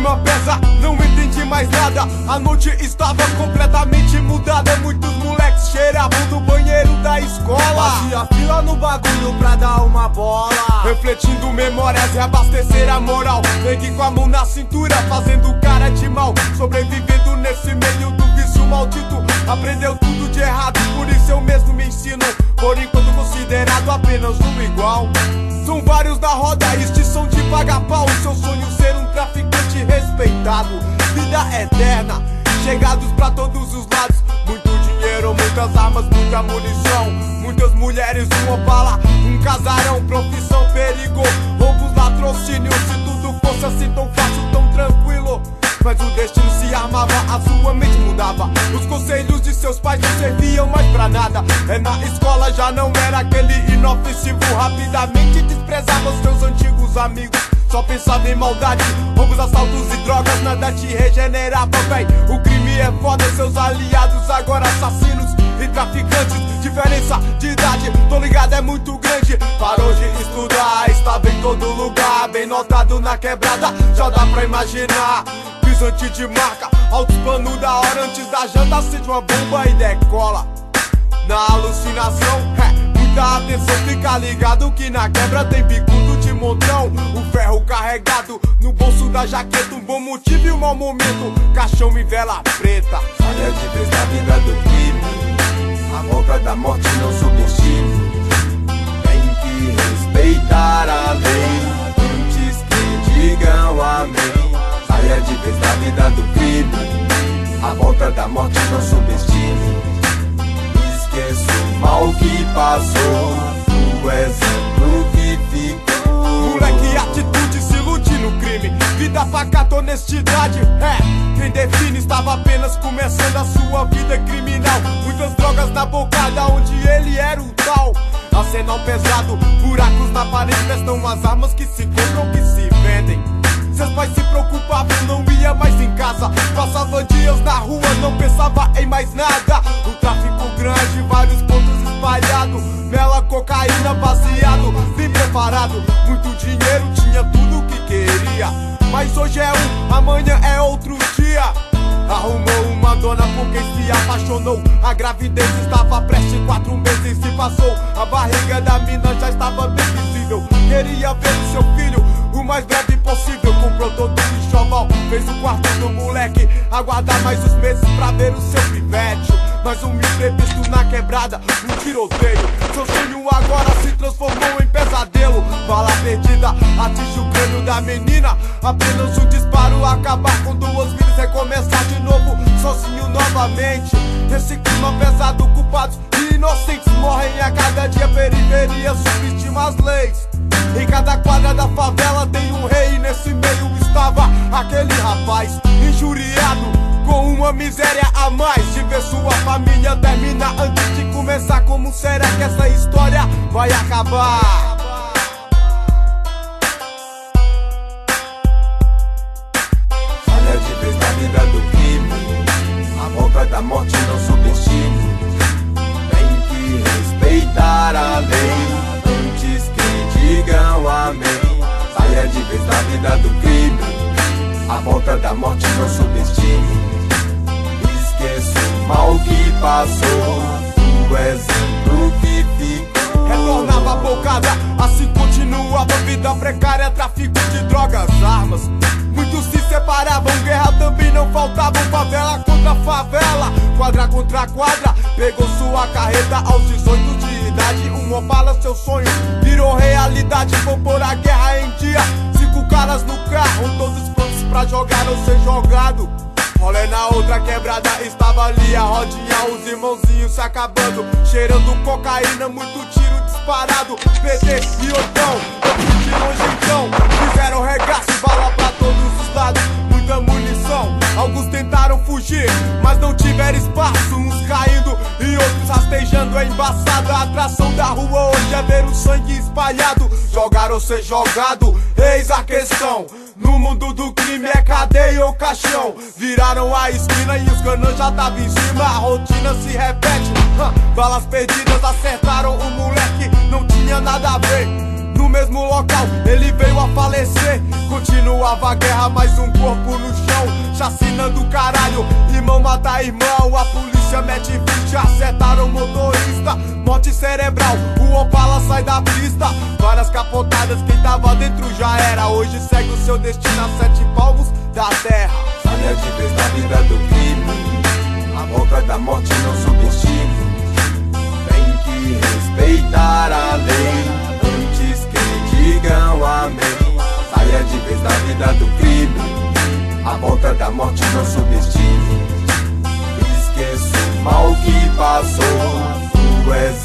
clima pesa, não entendi mais nada. A noite estava completamente mudada. Muitos moleques cheiravam do banheiro da escola. Fazia fila no bagulho pra dar uma bola. Refletindo memórias e abastecer a moral. Peguei com a mão na cintura, fazendo cara de mal. Sobrevivendo nesse meio do vício maldito. Aprendeu tudo de errado, por isso eu mesmo me ensino. Por enquanto considerado apenas um igual. Chegados pra todos os lados. Muito dinheiro, muitas armas, muita munição. Muitas mulheres, um opala, um casarão. Profissão, perigo, roubos, latrocínio. Se tudo fosse assim tão fácil, tão tranquilo. Mas o destino se armava, a sua mente mudava. Os conselhos de seus pais não serviam mais pra nada. É na escola já não era aquele inofensivo. Rapidamente desprezava os seus antigos amigos. Só pensava em maldade, roubos, assaltos e drogas, nada te regenerava, véi. O crime é foda, seus aliados agora assassinos e traficantes. Diferença de idade, tô ligado, é muito grande. Parou de estudar, estava em todo lugar, bem notado na quebrada, já dá pra imaginar. Pisante de marca, altos pano da hora antes da janta, acende uma bomba e decola. Na alucinação, é, muita atenção, fica ligado que na quebra tem bicudo de montão. O ferro carregado no bolso da jaqueta, um bom motivo e um mau momento. Caixão e vela preta. Saia de vez da vida do crime. A boca da morte não subestime. Tem que respeitar a lei antes que digam amém. Saia de vez da vida do crime. A volta da morte não subestime. Esqueça o mal que passou, o exemplo no crime. Vida pacata, honestidade. É, quem define estava apenas começando a sua vida criminal. Muitas drogas na bocada, onde ele era o tal. Arsenal pesado, buracos na parede, testam as armas que se compram, que se vendem. Seus pais se preocupavam, não ia mais em casa. Passava dias na rua, não pensava em mais nada. Hoje é um, amanhã é outro dia. Arrumou uma dona porque se apaixonou. A gravidez estava prestes, quatro meses se passou. A barriga da mina já estava bem visível. Queria ver o seu filho o mais breve possível. Comprou todo o enxoval, fez o quarto do moleque. Aguardar mais uns meses pra ver o seu pivete. Mais um imprevisto na quebrada, um tiroteio. Seu sonho agora se transformou em perdida, atinge o crânio da menina. Apenas um disparo, acabar com duas vidas, recomeçar de novo, sozinho novamente. Esse clima pesado, culpados e inocentes morrem a cada dia. Periferia subestima as leis. Em cada quadra da favela tem um rei. Nesse meio estava aquele rapaz injuriado. Com uma miséria a mais de ver sua família terminar antes de começar. Como será que essa história vai acabar? Da morte não subestime. Tem que respeitar a lei antes que digam amém. Saia de vez da vida do crime. A volta da morte não subestime. Esqueça o mal que passou, o exemplo que ficou. Retornava a bocada, assim continuava vida precária, tráfico de drogas, armas. Se separavam, guerra também não faltava, favela contra favela, quadra contra quadra. Pegou sua carreta aos 18 de idade, um opala seu sonho virou realidade. Vou pôr a guerra em dia, cinco caras no carro, todos prontos pra jogar ou ser jogado. Rolê na outra quebrada, estava ali a rodinha, os irmãozinhos se acabando, cheirando cocaína, muito tiro disparado, PT e otão, outros de longe então, fizeram regaço, bala jogar ou ser jogado, eis a questão. No mundo do crime é cadeia ou caixão Viraram a esquina e os canos já tava em cima A rotina se repete Balas perdidas acertaram o moleque Não tinha nada a ver no mesmo local ele veio a falecer. Continua soava a guerra, mais um corpo no chão. Chacina do caralho, irmão mata irmão. A polícia Hoje segue o seu destino a sete palmos da terra. Saia de vez na vida do crime. A boca da morte não subestime. Tem que respeitar a lei antes que digam amém. Saia de vez na vida do crime. A boca da morte não subestime. Esqueça o mal que passou. Tu és